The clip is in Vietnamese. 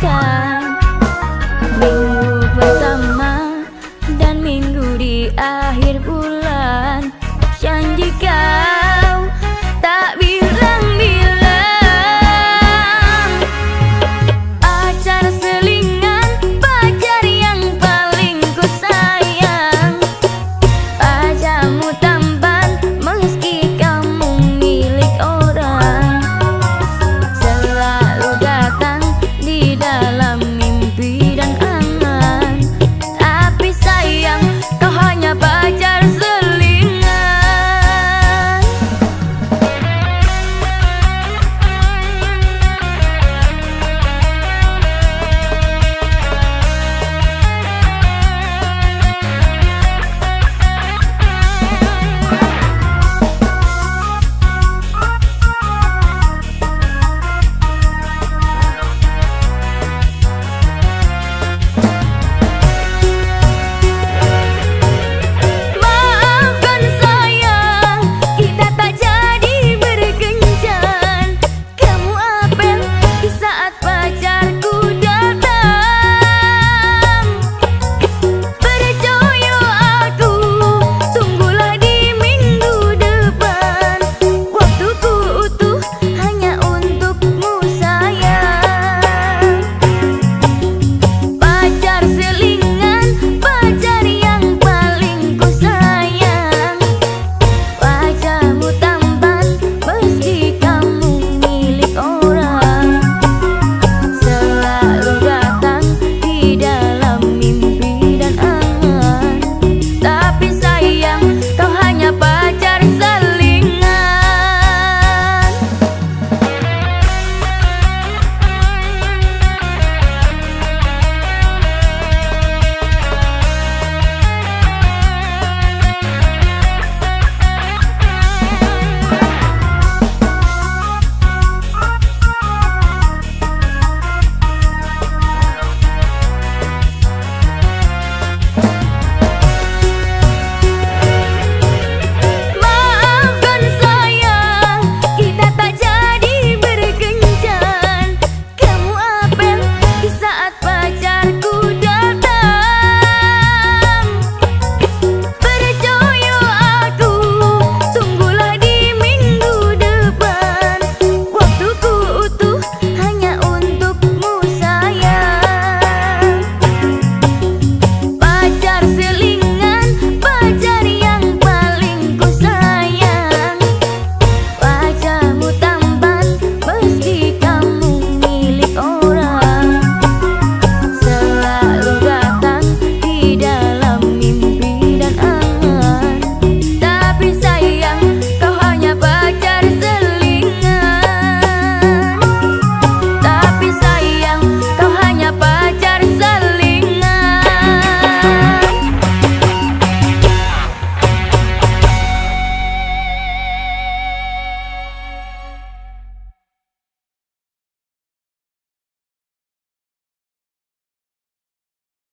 cả.